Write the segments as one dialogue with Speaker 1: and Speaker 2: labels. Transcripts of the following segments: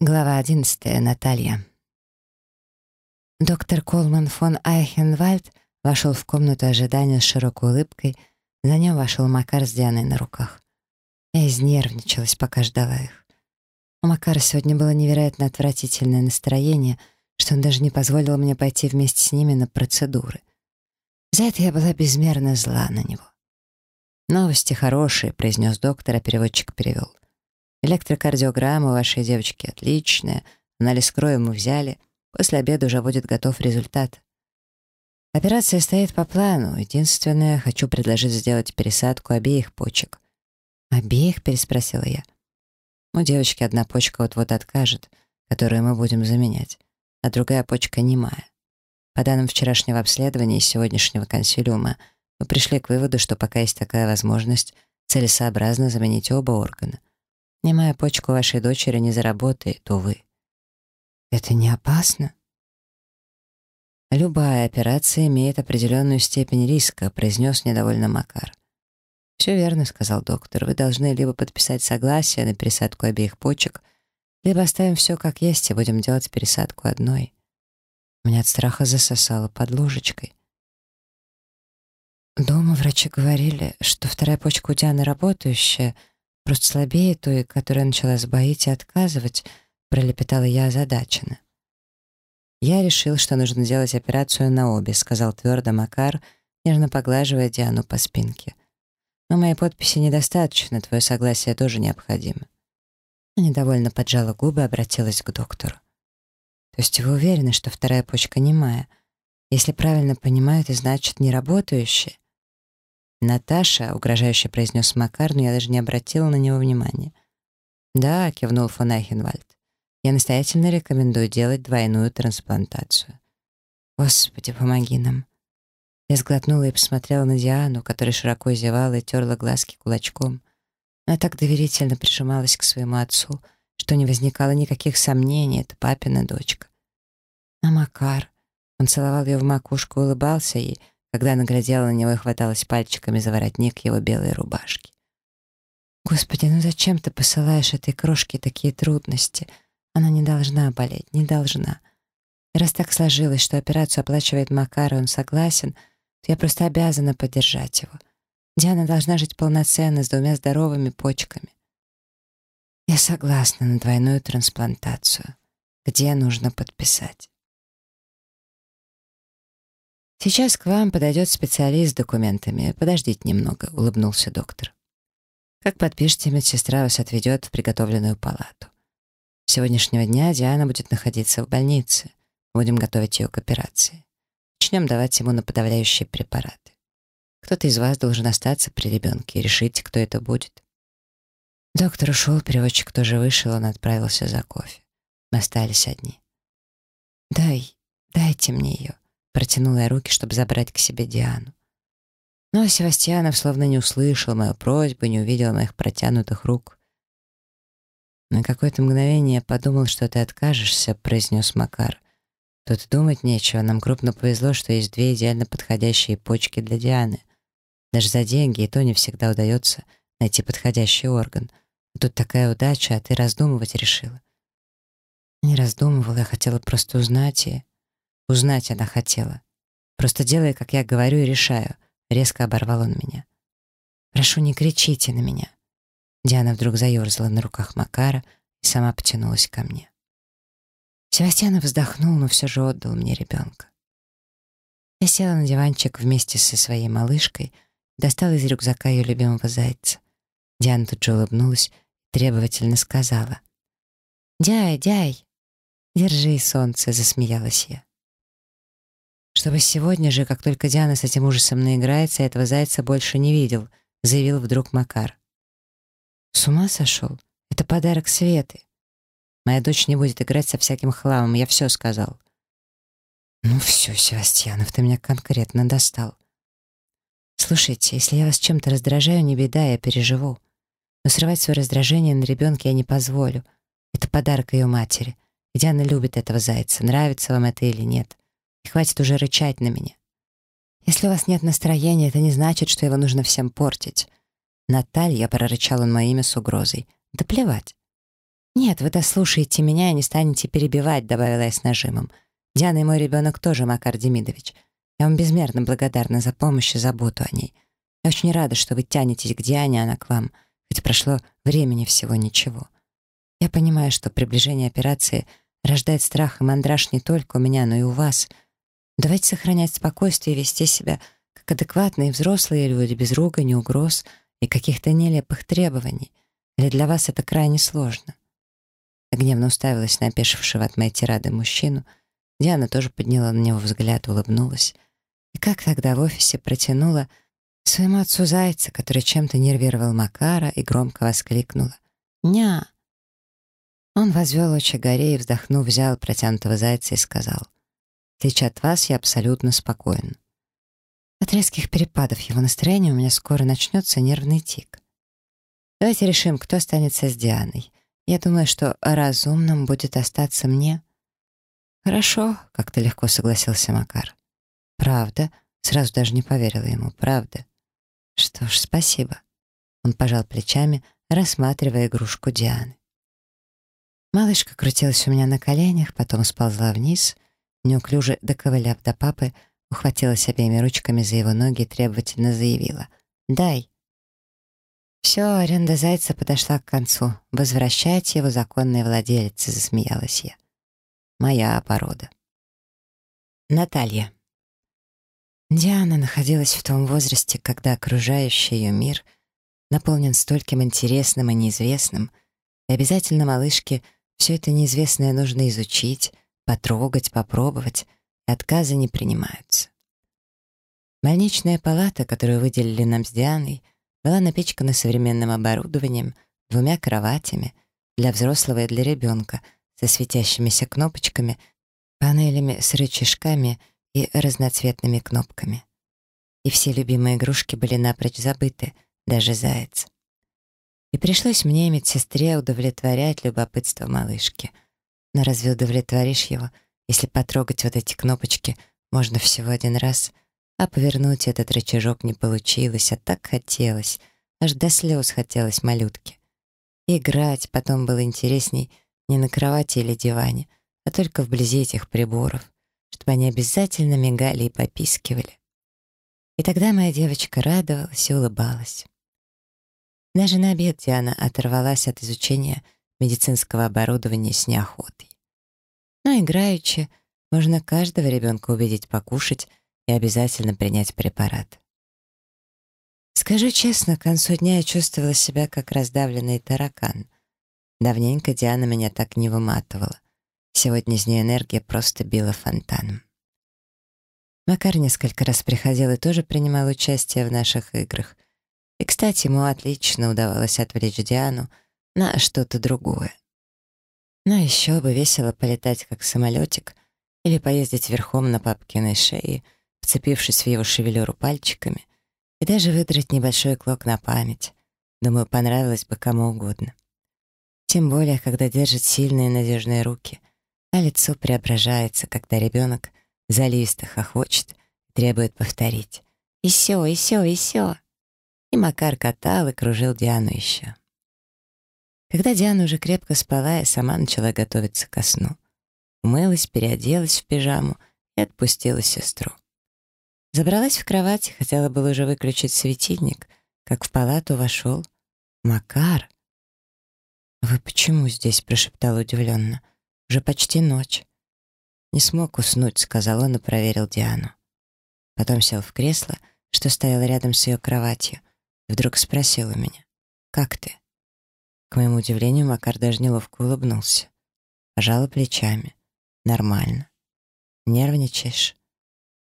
Speaker 1: Глава 11. Наталья. Доктор Колман фон Айхенвальд вошел в комнату ожидания с широкой улыбкой. За ним вошел Макар с Дианой на руках. Я изнервничалась, пока ждала их. У Макара сегодня было невероятно отвратительное настроение, что он даже не позволил мне пойти вместе с ними на процедуры. За это я была безмерно зла на него. «Новости хорошие», — произнес доктор, а переводчик перевел. Электрокардиограмма вашей девочки отличная. Анализ крови мы взяли. После обеда уже будет готов результат. Операция стоит по плану. Единственное, хочу предложить сделать пересадку обеих почек. «Обеих?» — переспросила я. У девочки одна почка вот-вот откажет, которую мы будем заменять, а другая почка немая. По данным вчерашнего обследования и сегодняшнего консилиума, мы пришли к выводу, что пока есть такая возможность, целесообразно заменить оба органа. Немая почка вашей дочери не заработает, увы. Это не опасно? Любая операция имеет определенную степень риска, произнес недовольно Макар. «Все верно», — сказал доктор. «Вы должны либо подписать согласие на пересадку обеих почек, либо оставим все как есть и будем делать пересадку одной». Меня от страха засосало под ложечкой. Дома врачи говорили, что вторая почка у Дианы работающая — Просто слабее той, которая начала сбоить и отказывать, пролепетала я озадаченно. «Я решил, что нужно делать операцию на обе», — сказал твердо Макар, нежно поглаживая Диану по спинке. «Но моей подписи недостаточно, твое согласие тоже необходимо». Она недовольно поджала губы и обратилась к доктору. «То есть вы уверены, что вторая почка немая? Если правильно понимаю, это значит неработающая?» «Наташа», — угрожающе произнес Макар, но я даже не обратила на него внимания. «Да», — кивнул фон Айхенвальд. «Я настоятельно рекомендую делать двойную трансплантацию». «Господи, помоги нам». Я сглотнула и посмотрела на Диану, которая широко зевала и терла глазки кулачком. Она так доверительно прижималась к своему отцу, что не возникало никаких сомнений, это папина дочка. А Макар... Он целовал ее в макушку, улыбался ей, когда она глядела на него и хваталась пальчиками за воротник его белой рубашки. «Господи, ну зачем ты посылаешь этой крошке такие трудности? Она не должна болеть, не должна. И раз так сложилось, что операцию оплачивает Макар, и он согласен, то я просто обязана поддержать его. Диана должна жить полноценно, с двумя здоровыми почками. Я согласна на двойную трансплантацию. Где нужно подписать?» «Сейчас к вам подойдет специалист с документами. Подождите немного», — улыбнулся доктор. «Как подпишете, медсестра вас отведет в приготовленную палату. С сегодняшнего дня Диана будет находиться в больнице. Будем готовить ее к операции. Начнем давать ему наподавляющие препараты. Кто-то из вас должен остаться при ребенке и решить, кто это будет». Доктор ушел, переводчик тоже вышел, он отправился за кофе. Мы остались одни. «Дай, дайте мне ее», Протянула я руки, чтобы забрать к себе Диану. Но Севастьянов словно не услышал мою просьбу, не увидел моих протянутых рук. «На какое-то мгновение я подумал, что ты откажешься», — произнес Макар. «Тут думать нечего, нам крупно повезло, что есть две идеально подходящие почки для Дианы. Даже за деньги и то не всегда удается найти подходящий орган. Тут такая удача, а ты раздумывать решила». Не раздумывала, я хотела просто узнать и... Узнать она хотела. Просто делай, как я говорю, и решаю. Резко оборвал он меня. «Прошу, не кричите на меня». Диана вдруг заерзала на руках Макара и сама потянулась ко мне. Севастьянов вздохнул, но все же отдал мне ребенка. Я села на диванчик вместе со своей малышкой, достала из рюкзака ее любимого зайца. Диана тут же улыбнулась требовательно сказала. «Дяй, дяй!» «Держи, солнце!» — засмеялась я. Чтобы сегодня же, как только Диана с этим ужасом наиграется, этого зайца больше не видел, заявил вдруг Макар. С ума сошел? Это подарок Светы. Моя дочь не будет играть со всяким хламом, я все сказал. Ну все, Севастьянов, ты меня конкретно достал. Слушайте, если я вас чем-то раздражаю, не беда, я переживу. Но срывать свое раздражение на ребенке я не позволю. Это подарок ее матери. Диана любит этого зайца, нравится вам это или нет. Хватит уже рычать на меня. Если у вас нет настроения, это не значит, что его нужно всем портить. Наталья, прорычал он мое с угрозой. Да плевать. «Нет, вы дослушаете меня и не станете перебивать», — добавила я с нажимом. «Диана и мой ребенок тоже, Макар Демидович. Я вам безмерно благодарна за помощь и заботу о ней. Я очень рада, что вы тянетесь к Диане, она к вам, хоть прошло времени всего ничего. Я понимаю, что приближение операции рождает страх и мандраж не только у меня, но и у вас. Давайте сохранять спокойствие и вести себя как адекватные взрослые люди, без ругани, угроз и каких-то нелепых требований. Или для вас это крайне сложно?» гневно уставилась на опешившего от моей тирады мужчину. Диана тоже подняла на него взгляд, улыбнулась. И как тогда в офисе протянула своему отцу зайца, который чем-то нервировал Макара, и громко воскликнула. «Ня!» Он возвел очи горе и, вздохнув, взял протянутого зайца и сказал. «В отличие от вас, я абсолютно спокоен». От резких перепадов его настроения у меня скоро начнется нервный тик. Давайте решим, кто останется с Дианой. Я думаю, что разумным будет остаться мне. Хорошо, как-то легко согласился Макар. Правда? Сразу даже не поверила ему. Правда? Что ж, спасибо. Он пожал плечами, рассматривая игрушку Дианы. Малышка крутилась у меня на коленях, потом сползла вниз, неуклюже доковыляв до папы, ухватилась обеими ручками за его ноги и требовательно заявила «Дай». «Все, аренда зайца подошла к концу. Возвращайте его законной владелице», — засмеялась я. «Моя порода». Наталья. Диана находилась в том возрасте, когда окружающий ее мир наполнен стольким интересным и неизвестным, и обязательно малышке все это неизвестное нужно изучить, потрогать, попробовать, и отказы не принимаются. Больничная палата, которую выделили нам с Дианой — была напичкана современным оборудованием, двумя кроватями для взрослого и для ребенка со светящимися кнопочками, панелями с рычажками и разноцветными кнопками. И все любимые игрушки были напрочь забыты, даже заяц. И пришлось мне, медсестре, удовлетворять любопытство малышки. Но разве удовлетворишь его, если потрогать вот эти кнопочки можно всего один раз — а повернуть этот рычажок не получилось, а так хотелось. Аж до слез хотелось малютки. Играть потом было интересней не на кровати или диване, а только вблизи этих приборов, чтобы они обязательно мигали и попискивали. И тогда моя девочка радовалась и улыбалась. Даже на обед Диана оторвалась от изучения медицинского оборудования с неохотой. Но играючи, можно каждого ребенка убедить покушать и обязательно принять препарат. Скажу честно, к концу дня я чувствовала себя как раздавленный таракан. Давненько Диана меня так не выматывала. Сегодня из нее энергия просто била фонтаном. Макар несколько раз приходил и тоже принимал участие в наших играх. И, кстати, ему отлично удавалось отвлечь Диану на что-то другое. Но еще бы весело полетать как самолетик или поездить верхом на папкиной шее — вцепившись в его шевелюру пальчиками, и даже выдрать небольшой клок на память. Думаю, понравилось бы кому угодно. Тем более, когда держит сильные надежные руки, а лицо преображается, когда ребенок заливисто хохочет и требует повторить. И все, и все, и все. И Макар катал и кружил Диану еще. Когда Диана уже крепко спала, я сама начала готовиться ко сну. Умылась, переоделась в пижаму и отпустила сестру. Забралась в кровать, хотела было уже выключить светильник, как в палату вошел Макар. «Вы почему здесь?» — прошептала удивленно. «Уже почти ночь». «Не смог уснуть», — сказал он и проверил Диану. Потом сел в кресло, что стояло рядом с ее кроватью, и вдруг спросил у меня, «Как ты?» К моему удивлению, Макар даже неловко улыбнулся. Пожала плечами. «Нормально. Нервничаешь?»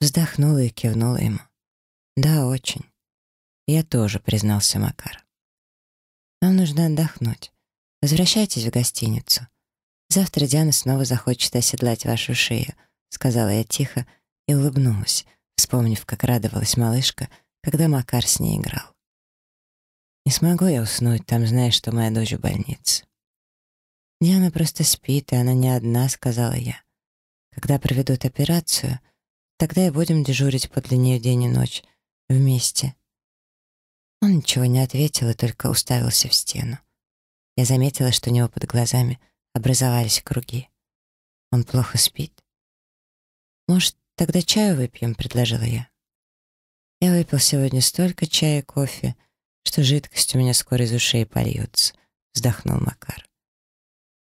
Speaker 1: Вздохнула и кивнула ему. «Да, очень». «Я тоже», — признался Макар. «Нам нужно отдохнуть. Возвращайтесь в гостиницу. Завтра Диана снова захочет оседлать вашу шею», — сказала я тихо и улыбнулась, вспомнив, как радовалась малышка, когда Макар с ней играл. «Не смогу я уснуть, там знаешь, что моя дочь в больнице». «Диана просто спит, и она не одна», — сказала я. «Когда проведут операцию...» Тогда и будем дежурить подле нее день и ночь. Вместе». Он ничего не ответил и только уставился в стену. Я заметила, что у него под глазами образовались круги. Он плохо спит. «Может, тогда чаю выпьем?» — предложила я. Я выпил сегодня столько чая и кофе, что жидкость у меня скоро из ушей польется, — вздохнул Макар.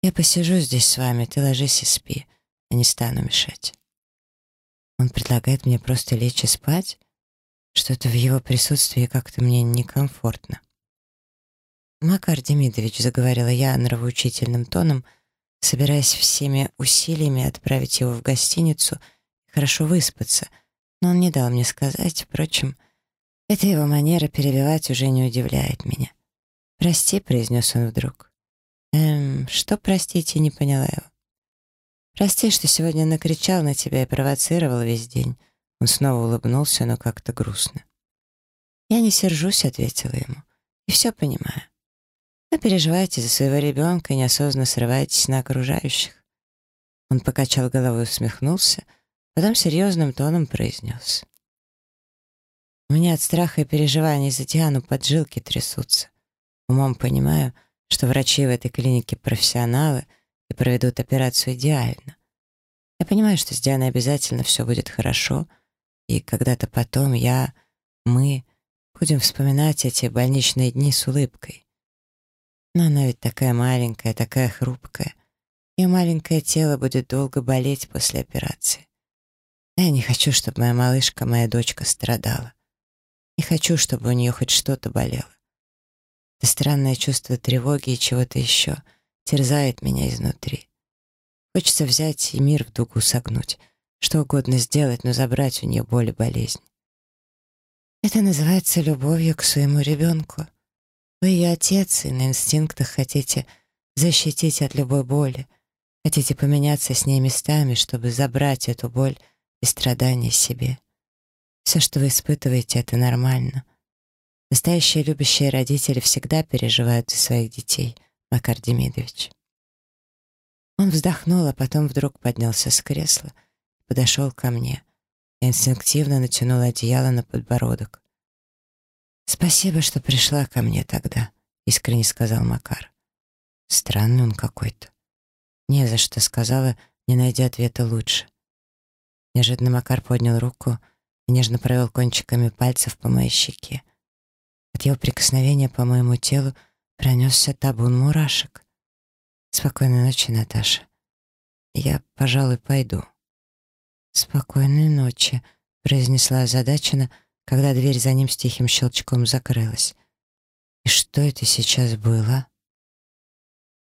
Speaker 1: Я посижу здесь с вами, ты ложись и спи, а не стану мешать. Он предлагает мне просто лечь и спать? Что-то в его присутствии как-то мне некомфортно. «Макар Демидович», — заговорила я нравоучительным тоном, собираясь всеми усилиями отправить его в гостиницу хорошо выспаться, но он не дал мне сказать, впрочем, эта его манера перебивать уже не удивляет меня. «Прости», — произнес он вдруг. «Эм, что, простите, не поняла его. Прости, что сегодня накричал на тебя и провоцировал весь день». Он снова улыбнулся, но как-то грустно. «Я не сержусь», — ответила ему, — «и все понимаю. Вы переживаете за своего ребенка и неосознанно срываетесь на окружающих». Он покачал головой и усмехнулся, потом серьезным тоном произнес. «У меня от страха и переживаний за Диану поджилки трясутся. Умом понимаю, что врачи в этой клинике профессионалы и проведут операцию идеально. Я понимаю, что с Дианой обязательно все будет хорошо, и когда-то потом я, мы будем вспоминать эти больничные дни с улыбкой. Но она ведь такая маленькая, такая хрупкая. Ее маленькое тело будет долго болеть после операции. Я не хочу, чтобы моя малышка, моя дочка страдала. Не хочу, чтобы у нее хоть что-то болело. Это странное чувство тревоги и чего-то еще терзает меня изнутри. Хочется взять и мир в дугу согнуть, что угодно сделать, но забрать у нее боль и болезнь. Это называется любовью к своему ребенку. Вы ее отец, и на инстинктах хотите защитить от любой боли, хотите поменяться с ней местами, чтобы забрать эту боль и страдания себе. Все, что вы испытываете, это нормально — Настоящие любящие родители всегда переживают за своих детей, Макар Демидович. Он вздохнул, а потом вдруг поднялся с кресла, подошел ко мне и инстинктивно натянул одеяло на подбородок. «Спасибо, что пришла ко мне тогда», — искренне сказал Макар. «Странный он какой-то». «Не за что», — сказала, не найдя ответа лучше. Неожиданно Макар поднял руку и нежно провел кончиками пальцев по моей щеке. От его прикосновения по моему телу пронесся табун мурашек. «Спокойной ночи, Наташа. Я, пожалуй, пойду». «Спокойной ночи», — произнесла озадаченно, когда дверь за ним с тихим щелчком закрылась. «И что это сейчас было?»